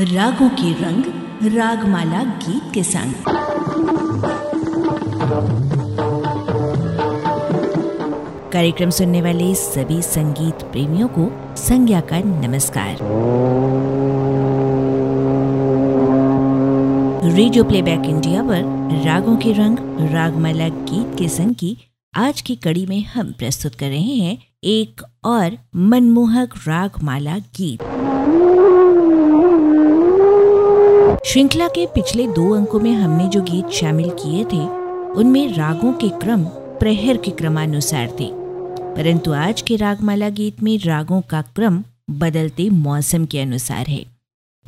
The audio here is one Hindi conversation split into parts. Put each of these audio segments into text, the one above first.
रागों के रंग, रागमाला गीत के संग। कार्यक्रम सुनने वाले सभी संगीत प्रेमियों को संज्ञा का नमस्कार। रेडियो प्लेबैक इंडिया पर रागों के रंग, रागमाला गीत के संग की आज की कड़ी में हम प्रस्तुत कर रहे हैं एक और मनमोहक रागमाला गीत। श्रृंखला के पिछले दो अंकों में हमने जो गीत शामिल किए थे, उनमें रागों के क्रम, प्रहर के क्रमानुसार थे। परंतु आज के रागमाला गीत में रागों का क्रम बदलते मौसम के अनुसार है।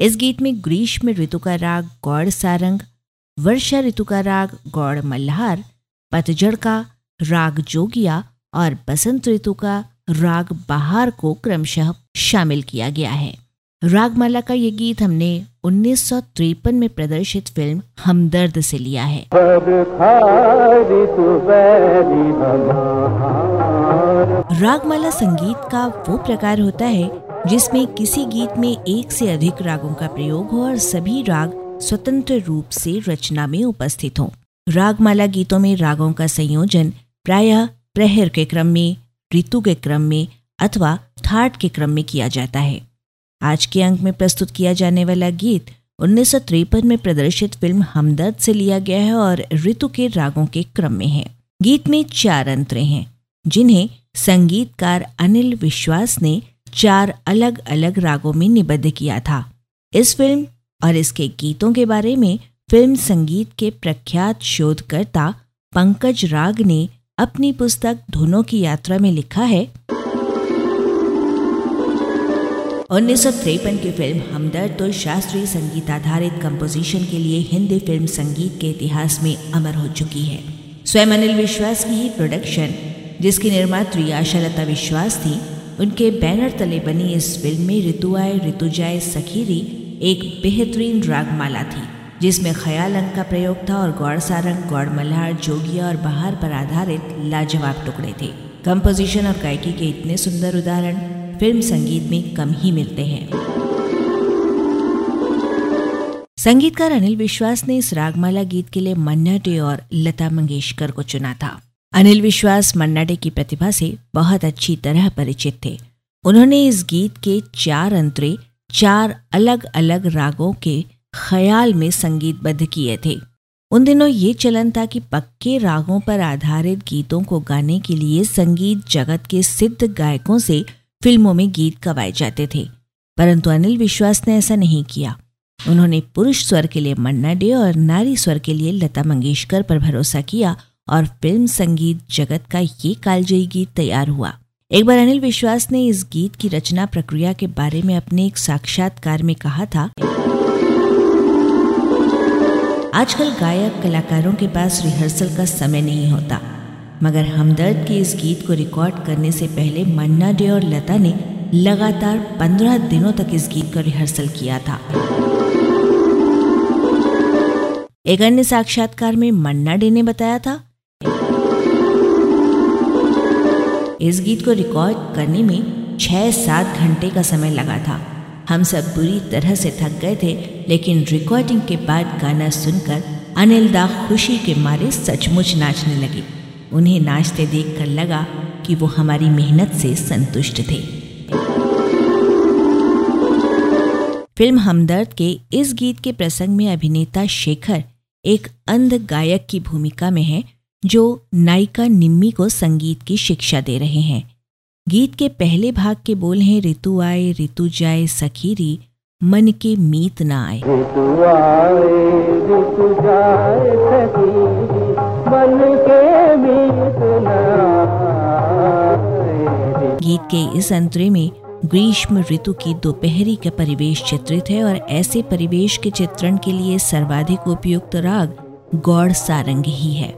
इस गीत में ग्रीष्म ऋतु का राग गौड़ सारंग, वर्षा ऋतु का राग गौड़ मल्हार, पतझड़ का राग जोगिया और बसंत ऋतु का राग बहार को क्रमशः शामिल किया गया है। रागमाला का ये गीत हमने उन्नीस में प्रदर्शित फ़िल्म हमदर्द से लिया है। रागमाला संगीत का वो प्रकार होता है जिसमें किसी गीत में एक से अधिक रागों का प्रयोग हो और सभी राग स्वतंत्र रूप से रचना में उपस्थित हों। रागमाला गीतों में रागों का संयोजन प्रायः प्रहर के क्रम में ऋतु के क्रम में अथवा ठाट के क्रम में किया जाता है। आज के अंक में प्रस्तुत किया जाने वाला गीत उन्नीस में प्रदर्शित फ़िल्म हमदर्द से लिया गया है और ऋतु के रागों के क्रम में है। गीत में चार अंतरे हैं, जिन्हें संगीतकार अनिल विश्वास ने चार अलग अलग रागों में निबद्ध किया था। इस फ़िल्म और इसके गीतों के बारे में फ़िल्म संगीत के प्रख्यात शोधकर्ता पंकज राग ने अपनी पुस्तक धुनों की यात्रा में लिखा है उन्नीस की फ़िल्म हमदर्द तो शास्त्रीय संगीत आधारित कंपोजिशन के लिए हिंदी फ़िल्म संगीत के इतिहास में अमर हो चुकी है। स्वयं अनिल विश्वास की ही प्रोडक्शन जिसकी निर्मात्री आशालता विश्वास थी, उनके बैनर तले बनी इस फ़िल्म में ऋतु आए ऋतु सखीरी एक बेहतरीन रागमाला थी, जिसमें ख्याल अंक का प्रयोग था और गौड़ सारंग गौड़ मल्हार, जोगिया और बहार पर आधारित लाजवाब टुकड़े थे। कंपोजिशन और गायकी के इतने सुंदर उदाहरण फ़िल्म संगीत में कम ही मिलते हैं। संगीतकार अनिल विश्वास ने इस रागमाला गीत के लिए मन्ना डे और लता मंगेशकर को चुना था। अनिल विश्वास मन्ना डे की प्रतिभा से बहुत अच्छी तरह परिचित थे। उन्होंने इस गीत के चार अंतरे, चार अलग अलग रागों के ख्याल में संगीतबद्ध किए थे। उन दिनों ये चलन था कि पक्के रागों पर आधारित गीतों को गाने के लिए संगीत जगत के सिद्ध गायकों से फ़िल्मों में गीत गवाए जाते थे, परंतु अनिल विश्वास ने ऐसा नहीं किया। उन्होंने पुरुष स्वर के लिए मन्ना डे और नारी स्वर के लिए लता मंगेशकर पर भरोसा किया और फ़िल्म संगीत जगत का ये कालजयी गीत तैयार हुआ। एक बार अनिल विश्वास ने इस गीत की रचना प्रक्रिया के बारे में अपने एक साक्षात्कार में कहा था, आजकल गायक कलाकारों के पास रिहर्सल का समय नहीं होता। मगर हमदर्द के इस गीत को रिकॉर्ड करने से पहले मन्ना डे और लता ने लगातार पंद्रह दिनों तक इस गीत का रिहर्सल किया था। एक अन्य साक्षात्कार में मन्ना डे ने बताया था। इस गीत को रिकॉर्ड करने में छह सात घंटे का समय लगा था। हम सब बुरी तरह से थक गए थे, लेकिन रिकॉर्डिंग के बाद गाना सुनकर अनिल दा खुशी के मारे सचमुच नाचने लगी। उन्हें नाचते देखकर लगा कि वो हमारी मेहनत से संतुष्ट थे। फ़िल्म हमदर्द के इस गीत के प्रसंग में अभिनेता शेखर एक अंध गायक की भूमिका में है, जो नायिका निम्मी को संगीत की शिक्षा दे रहे हैं। गीत के पहले भाग के बोल हैं, ऋतु आए, ऋतु जाए, सखीरी, मन के मीत ना आए। ऋतु आए, ऋतु जाए, सखीरी गीत के इस अंतरे में ग्रीष्म ऋतु की दोपहरी का परिवेश चित्रित है और ऐसे परिवेश के चित्रण के लिए सर्वाधिक उपयुक्त राग गौड़ सारंग ही है।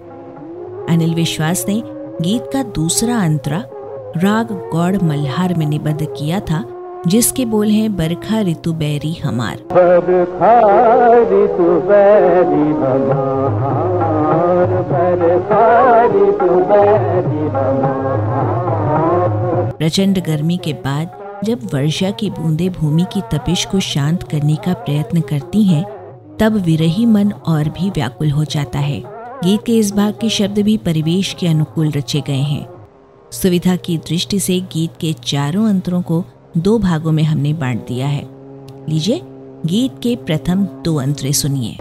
अनिल विश्वास ने गीत का दूसरा अंतरा राग गौड़ मल्हार में निबद्ध किया था जिसके बोल हैं बरखा ऋतु बैरी हमार। बरखा ऋतु बैरी हमार बरखा ऋतु बैरी हमार। प्रचंड गर्मी के बाद जब वर्षा की बूंदें भूमि की तपिश को शांत करने का प्रयत्न करती हैं तब विरही मन और भी व्याकुल हो जाता है। गीत के इस भाग के शब्द भी परिवेश के अनुकूल रचे गए हैं। सुविधा की दृष्टि से गीत के चारों अंतरों को दो भागों में हमने बांट दिया है। लीजिए गीत के प्रथम दो अंतरे सुनिए।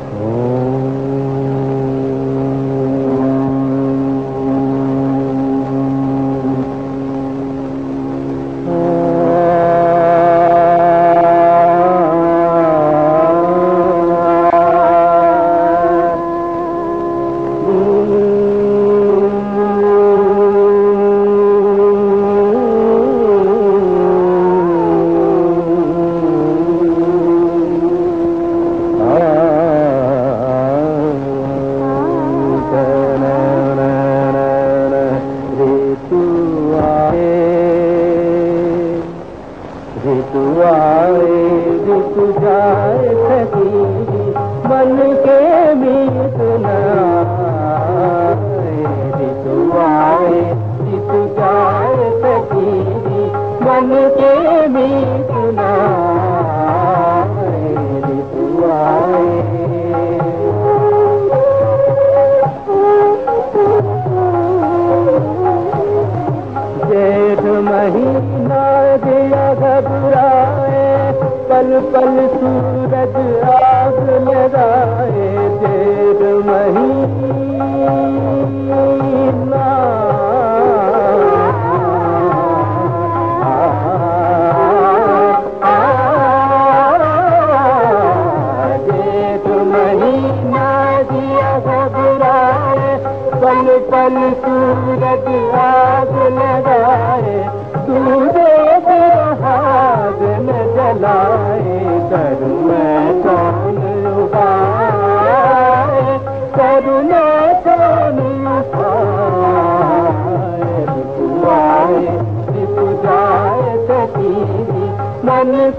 सूरज आग लाए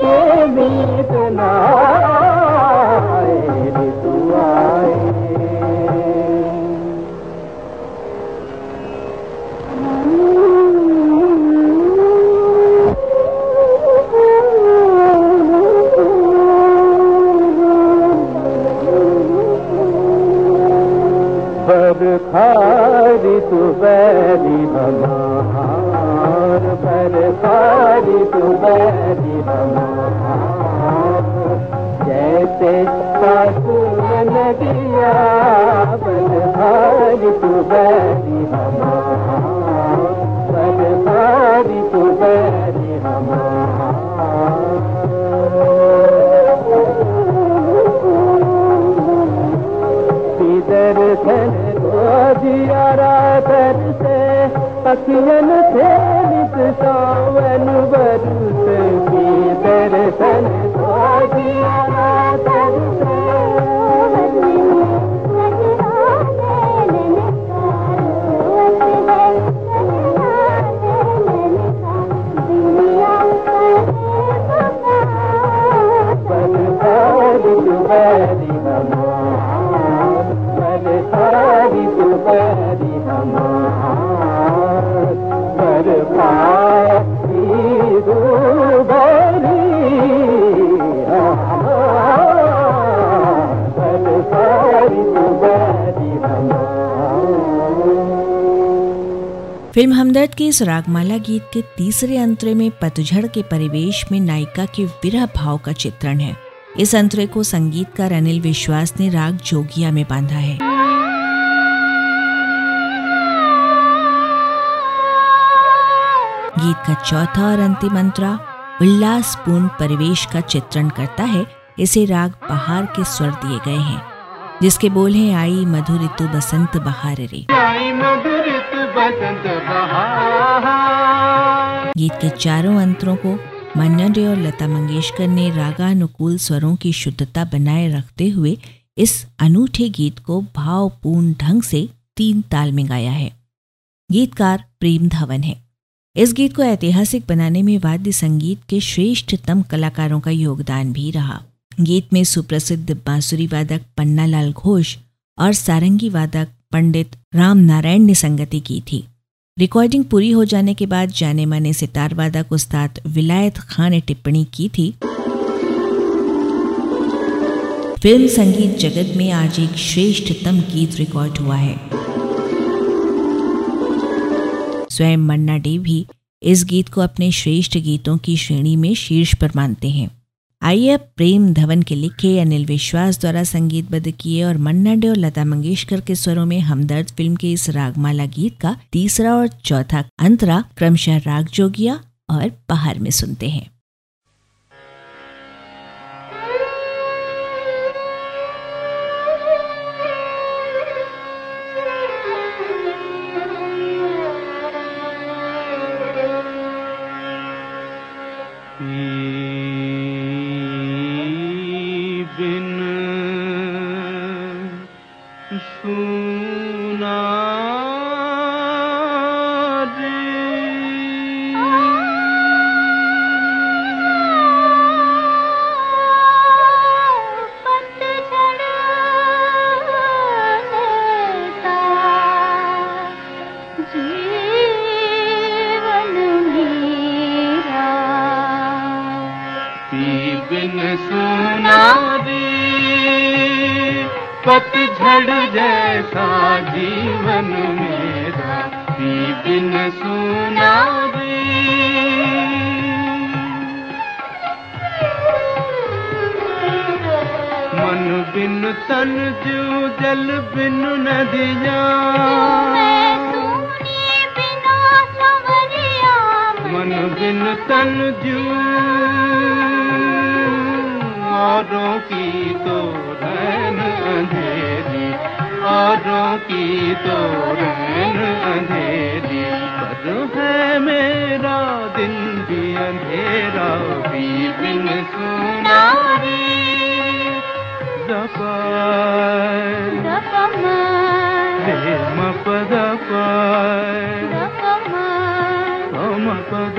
को पर सारी तूं पिन ब न पर सारी तु पैसे तूं न भारी तूं पारी तू बैरी हसियन थे नित सावन बरस की दर्शन फ़िल्म हमदर्द के इस रागमाला गीत के तीसरे अंतरे में पतझड़ के परिवेश में नायिका के विरह भाव का चित्रण है। इस अंतरे को संगीतकार अनिल विश्वास ने राग जोगिया में बांधा है। गीत का चौथा और अंतिम अंतरा उल्लासपूर्ण परिवेश का चित्रण करता है। इसे राग बहार के स्वर दिए गए हैं, जिसके बोल हैं, आई मधुर ऋतु बसंत बहार रे। आई बसंत गीत के चारों अंतरों को मन्ना डे और लता मंगेशकर ने रागानुकूल स्वरों की शुद्धता बनाए रखते हुए इस अनूठे गीत को भावपूर्ण ढंग से तीन ताल में गाया है। गीतकार प्रेम धवन है। इस गीत को ऐतिहासिक बनाने में वाद्य संगीत के श्रेष्ठतम कलाकारों का योगदान भी रहा। गीत में सुप्रसिद्ध बांसुरी वादक पन्नालाल घोष और सारंगी वादक पंडित राम नारायण ने संगति की थी। रिकॉर्डिंग पूरी हो जाने के बाद जाने माने सितार वादक उस्ताद विलायत खान ने टिप्पणी की थी। फ़िल्म संगीत जगत में आज एक श्रेष्ठतम गीत रिकॉर्ड हुआ है। स्वयं मन्ना डे भी इस गीत को अपने श्रेष्ठ गीतों की श्रेणी में शीर्ष पर मानते हैं। आइए प्रेम धवन के लिखे अनिल विश्वास द्वारा संगीतबद्ध किए और मन्ना डे और लता मंगेशकर के स्वरों में हमदर्द फ़िल्म के इस रागमाला गीत का तीसरा और चौथा अंतरा क्रमशः राग जोगिया और बाहर में सुनते हैं। बिन सुना दी पतझड़ जैसा जीवन मेरा पी बिन सुना दी। मन बिन तन जू जल बिन नदिया। मन बिन तन जू औरों की तो रैन अंधेरी औरों की तो रैन अंधेरी। पर है मेरा दिन भी अंधेरा भी बिन सुनारी दपा दपमा दे मपदपा दपमा मपद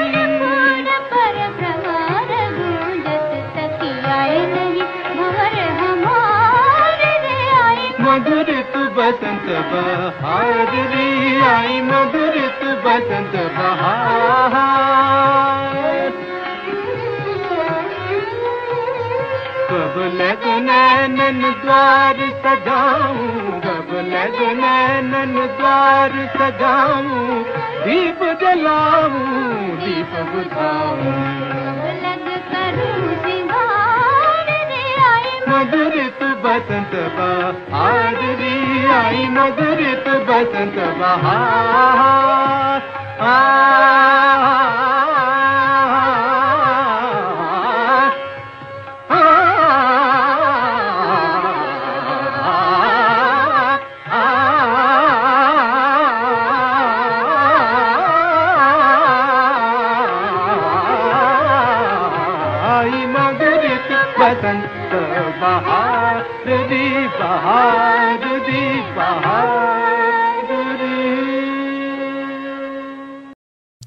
बसंत बहार दी आई मधुरित बसंत बहार। कब लग नैनन द्वार सजाऊं कब लग नैनन द्वार सजाऊं, दीप जलाऊं, दीप बुझाऊं। मधुरित बसंत बहार री आई मधुरित बसंत बहार। आ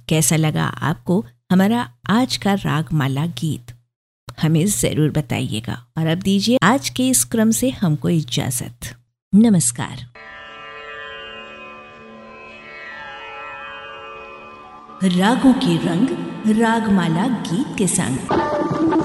कैसा लगा आपको हमारा आज का रागमाला गीत? हमें ज़रूर बताइएगा और अब दीजिए आज के इस क्रम से हमको इजाज़त। नमस्कार। रागों के रंग, रागमाला गीत के संग।